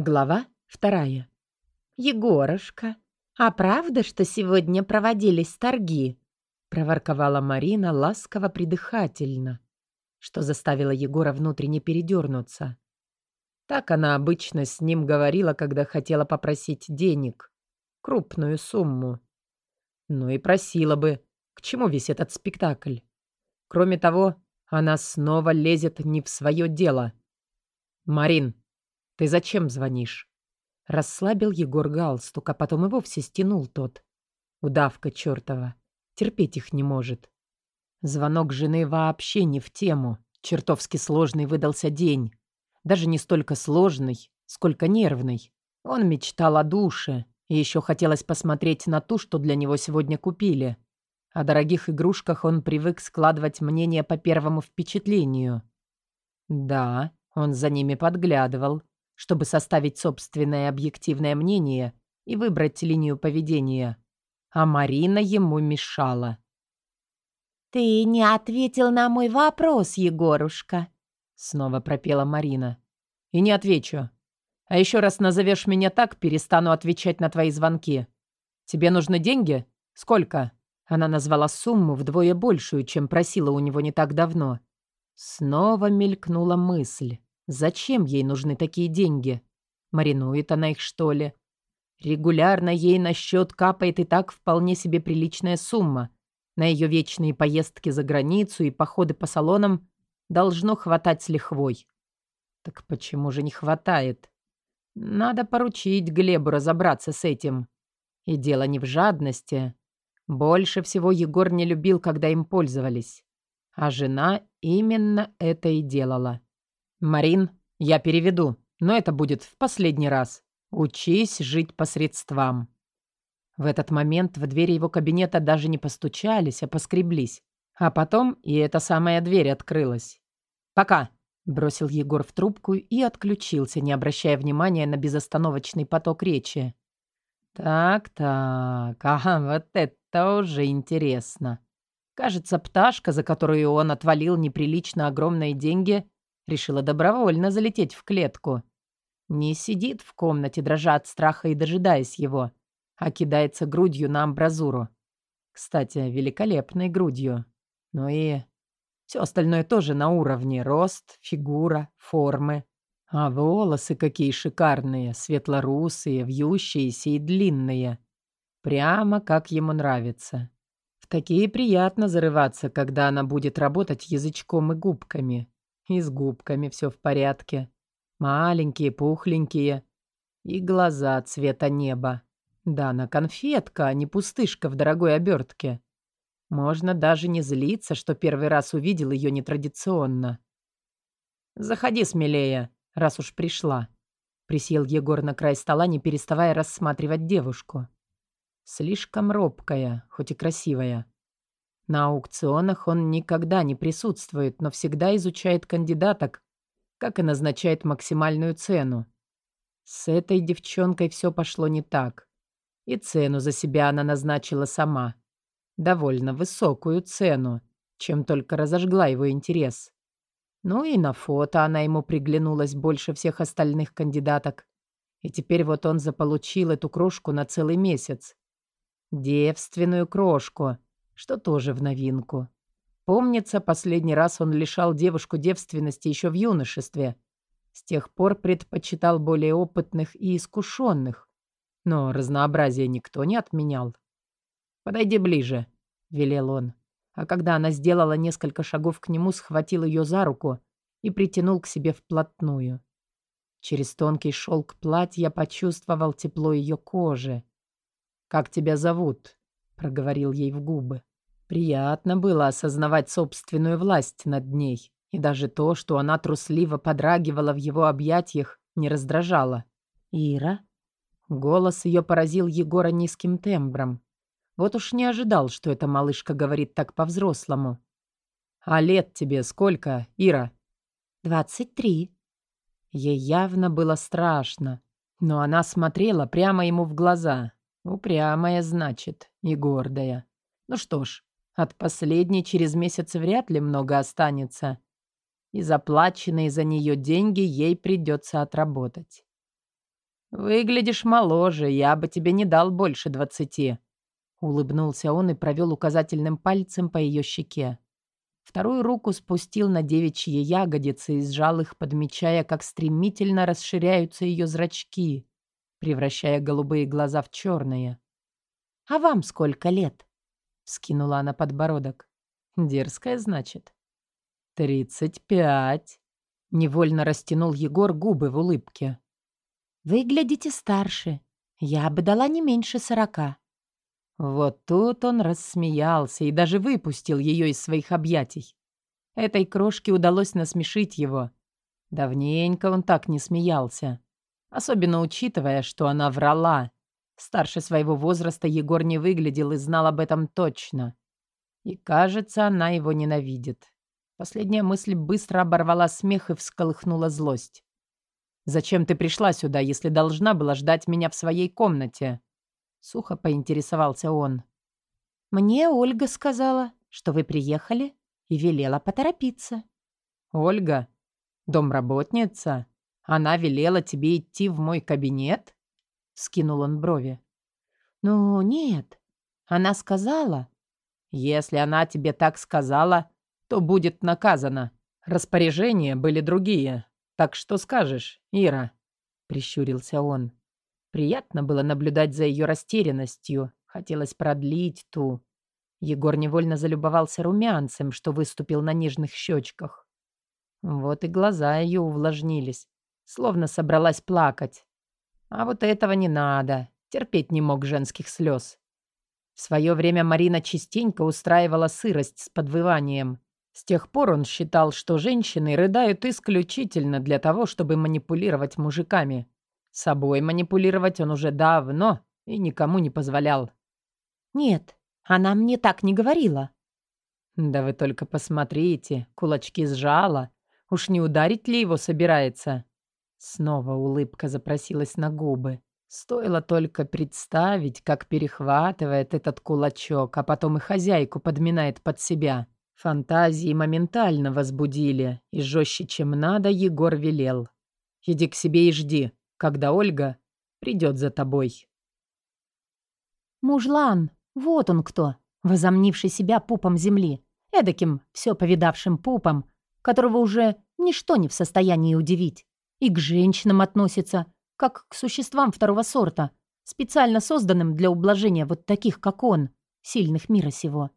Глава вторая. «Егорушка, а правда, что сегодня проводились торги?» — проворковала Марина ласково-придыхательно, что заставило Егора внутренне передернуться. Так она обычно с ним говорила, когда хотела попросить денег. Крупную сумму. Ну и просила бы, к чему весь этот спектакль. Кроме того, она снова лезет не в свое дело. «Марин, «Ты зачем звонишь?» Расслабил Егор галстук, а потом и вовсе стянул тот. Удавка чертова. Терпеть их не может. Звонок жены вообще не в тему. Чертовски сложный выдался день. Даже не столько сложный, сколько нервный. Он мечтал о душе, и еще хотелось посмотреть на ту, что для него сегодня купили. О дорогих игрушках он привык складывать мнение по первому впечатлению. Да, он за ними подглядывал, чтобы составить собственное объективное мнение и выбрать линию поведения. А Марина ему мешала. «Ты не ответил на мой вопрос, Егорушка», — снова пропела Марина. «И не отвечу. А еще раз назовешь меня так, перестану отвечать на твои звонки. Тебе нужны деньги? Сколько?» Она назвала сумму вдвое большую, чем просила у него не так давно. Снова мелькнула мысль. Зачем ей нужны такие деньги? Маринует она их, что ли? Регулярно ей на счет капает и так вполне себе приличная сумма. На ее вечные поездки за границу и походы по салонам должно хватать с лихвой. Так почему же не хватает? Надо поручить Глебу разобраться с этим. И дело не в жадности. Больше всего Егор не любил, когда им пользовались. А жена именно это и делала. «Марин, я переведу, но это будет в последний раз. Учись жить по средствам». В этот момент в двери его кабинета даже не постучались, а поскреблись. А потом и эта самая дверь открылась. «Пока», — бросил Егор в трубку и отключился, не обращая внимания на безостановочный поток речи. «Так-так, ага, вот это уже интересно. Кажется, пташка, за которую он отвалил неприлично огромные деньги, Решила добровольно залететь в клетку. Не сидит в комнате, дрожа от страха и дожидаясь его, а кидается грудью на амбразуру. Кстати, великолепной грудью. Ну и все остальное тоже на уровне. Рост, фигура, формы. А волосы какие шикарные, светлорусые, вьющиеся и длинные. Прямо как ему нравится. В такие приятно зарываться, когда она будет работать язычком и губками. И с губками все в порядке. Маленькие, пухленькие. И глаза цвета неба. Да, на конфетка, а не пустышка в дорогой обертке. Можно даже не злиться, что первый раз увидел ее нетрадиционно. «Заходи смелее, раз уж пришла», — присел Егор на край стола, не переставая рассматривать девушку. Слишком робкая, хоть и красивая. На аукционах он никогда не присутствует, но всегда изучает кандидаток, как и назначает максимальную цену. С этой девчонкой все пошло не так. И цену за себя она назначила сама. Довольно высокую цену, чем только разожгла его интерес. Ну и на фото она ему приглянулась больше всех остальных кандидаток. И теперь вот он заполучил эту крошку на целый месяц. Девственную крошку — что тоже в новинку. Помнится, последний раз он лишал девушку девственности еще в юношестве. С тех пор предпочитал более опытных и искушенных. Но разнообразие никто не отменял. «Подойди ближе», — велел он. А когда она сделала несколько шагов к нему, схватил ее за руку и притянул к себе вплотную. Через тонкий шелк платья почувствовал тепло ее кожи. «Как тебя зовут?» — проговорил ей в губы. Приятно было осознавать собственную власть над ней, и даже то, что она трусливо подрагивала в его объятиях, не раздражало. «Ира?» Голос ее поразил Егора низким тембром. Вот уж не ожидал, что эта малышка говорит так по-взрослому. «А лет тебе сколько, Ира?» «Двадцать три». Ей явно было страшно, но она смотрела прямо ему в глаза. Упрямая, значит, и гордая. Ну что ж, от последней через месяц вряд ли много останется. И заплаченные за нее деньги ей придется отработать. «Выглядишь моложе, я бы тебе не дал больше двадцати». Улыбнулся он и провел указательным пальцем по ее щеке. Вторую руку спустил на девичьи ягодицы и сжал их, подмечая, как стремительно расширяются ее зрачки, превращая голубые глаза в черные. «А вам сколько лет?» — скинула она подбородок. «Дерзкая, значит?» «Тридцать пять», — невольно растянул Егор губы в улыбке. «Выглядите старше. Я бы дала не меньше сорока». Вот тут он рассмеялся и даже выпустил ее из своих объятий. Этой крошке удалось насмешить его. Давненько он так не смеялся. Особенно учитывая, что она врала. Старше своего возраста Егор не выглядел и знал об этом точно. И, кажется, она его ненавидит. Последняя мысль быстро оборвала смех и всколыхнула злость. «Зачем ты пришла сюда, если должна была ждать меня в своей комнате?» Сухо поинтересовался он. «Мне Ольга сказала, что вы приехали и велела поторопиться». «Ольга? Домработница? Она велела тебе идти в мой кабинет?» Скинул он брови. «Ну, нет. Она сказала...» «Если она тебе так сказала, то будет наказана. Распоряжения были другие. Так что скажешь, Ира?» Прищурился он. Приятно было наблюдать за ее растерянностью. Хотелось продлить ту. Егор невольно залюбовался румянцем, что выступил на нежных щечках. Вот и глаза ее увлажнились, словно собралась плакать. А вот этого не надо. Терпеть не мог женских слез. В свое время Марина частенько устраивала сырость с подвыванием. С тех пор он считал, что женщины рыдают исключительно для того, чтобы манипулировать мужиками. Собой манипулировать он уже давно и никому не позволял. «Нет, она мне так не говорила». «Да вы только посмотрите, кулачки сжала. Уж не ударить ли его собирается?» Снова улыбка запросилась на губы. Стоило только представить, как перехватывает этот кулачок, а потом и хозяйку подминает под себя. Фантазии моментально возбудили, и жестче, чем надо, Егор велел. «Иди к себе и жди когда Ольга придет за тобой. Мужлан, вот он кто, возомнивший себя пупом земли, эдаким, все повидавшим пупом, которого уже ничто не в состоянии удивить, и к женщинам относится, как к существам второго сорта, специально созданным для ублажения вот таких, как он, сильных мира сего.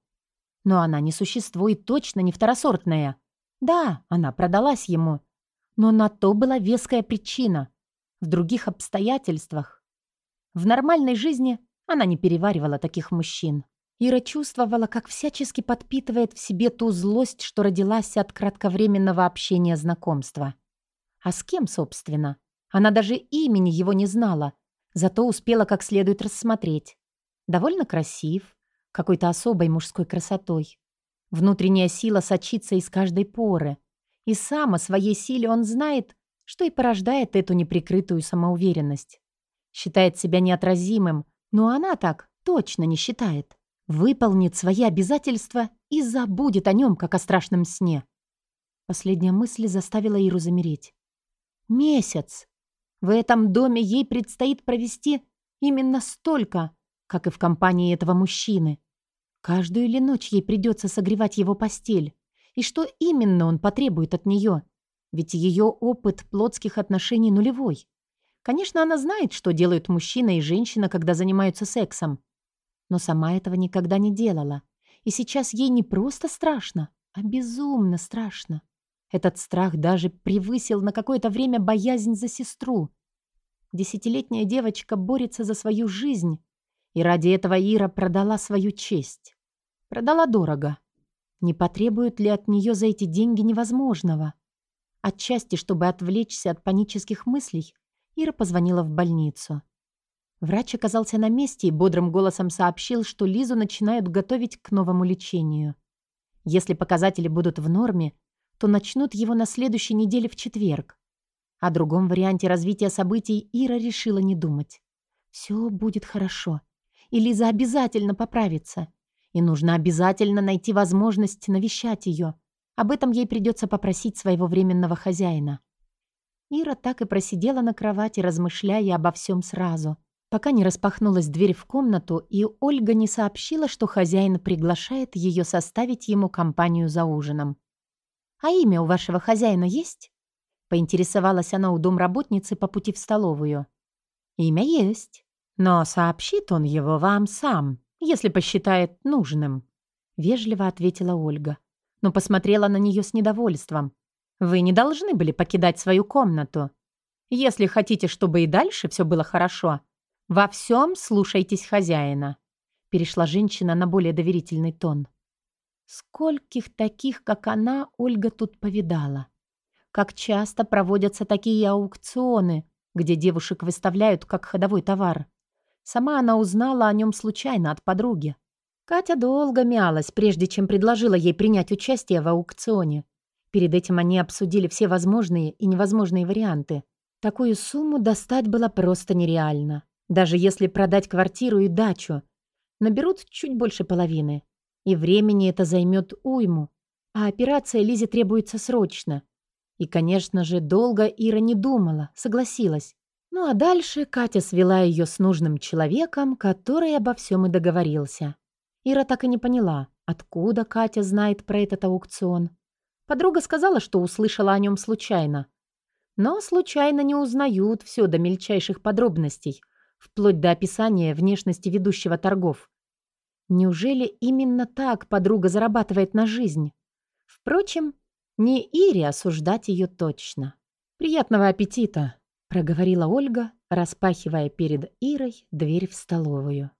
Но она не существует точно не второсортная. Да, она продалась ему, но на то была веская причина в других обстоятельствах. В нормальной жизни она не переваривала таких мужчин. Ира чувствовала, как всячески подпитывает в себе ту злость, что родилась от кратковременного общения знакомства. А с кем, собственно? Она даже имени его не знала, зато успела как следует рассмотреть. Довольно красив, какой-то особой мужской красотой. Внутренняя сила сочится из каждой поры. И сам о своей силе он знает что и порождает эту неприкрытую самоуверенность. Считает себя неотразимым, но она так точно не считает. Выполнит свои обязательства и забудет о нем, как о страшном сне. Последняя мысль заставила Иру замереть. Месяц. В этом доме ей предстоит провести именно столько, как и в компании этого мужчины. Каждую ли ночь ей придется согревать его постель? И что именно он потребует от нее? Ведь ее опыт плотских отношений нулевой. Конечно, она знает, что делают мужчина и женщина, когда занимаются сексом. Но сама этого никогда не делала. И сейчас ей не просто страшно, а безумно страшно. Этот страх даже превысил на какое-то время боязнь за сестру. Десятилетняя девочка борется за свою жизнь, и ради этого Ира продала свою честь. Продала дорого. Не потребуют ли от нее за эти деньги невозможного? Отчасти, чтобы отвлечься от панических мыслей, Ира позвонила в больницу. Врач оказался на месте и бодрым голосом сообщил, что Лизу начинают готовить к новому лечению. Если показатели будут в норме, то начнут его на следующей неделе в четверг. О другом варианте развития событий Ира решила не думать. Все будет хорошо. И Лиза обязательно поправится. И нужно обязательно найти возможность навещать ее. Об этом ей придется попросить своего временного хозяина. Ира так и просидела на кровати, размышляя обо всем сразу, пока не распахнулась дверь в комнату, и Ольга не сообщила, что хозяин приглашает ее составить ему компанию за ужином. «А имя у вашего хозяина есть?» Поинтересовалась она у домработницы по пути в столовую. «Имя есть, но сообщит он его вам сам, если посчитает нужным», — вежливо ответила Ольга, но посмотрела на нее с недовольством. «Вы не должны были покидать свою комнату. Если хотите, чтобы и дальше все было хорошо, во всем слушайтесь хозяина», — перешла женщина на более доверительный тон. Скольких таких, как она, Ольга тут повидала. Как часто проводятся такие аукционы, где девушек выставляют как ходовой товар. Сама она узнала о нем случайно от подруги. Катя долго мялась, прежде чем предложила ей принять участие в аукционе. Перед этим они обсудили все возможные и невозможные варианты. Такую сумму достать было просто нереально. Даже если продать квартиру и дачу. Наберут чуть больше половины. И времени это займет уйму. А операция Лизе требуется срочно. И, конечно же, долго Ира не думала, согласилась. Ну а дальше Катя свела ее с нужным человеком, который обо всем и договорился. Ира так и не поняла, откуда Катя знает про этот аукцион. Подруга сказала, что услышала о нем случайно. Но случайно не узнают все до мельчайших подробностей, вплоть до описания внешности ведущего торгов. Неужели именно так подруга зарабатывает на жизнь? Впрочем, не Ире осуждать ее точно. «Приятного аппетита!» — проговорила Ольга, распахивая перед Ирой дверь в столовую.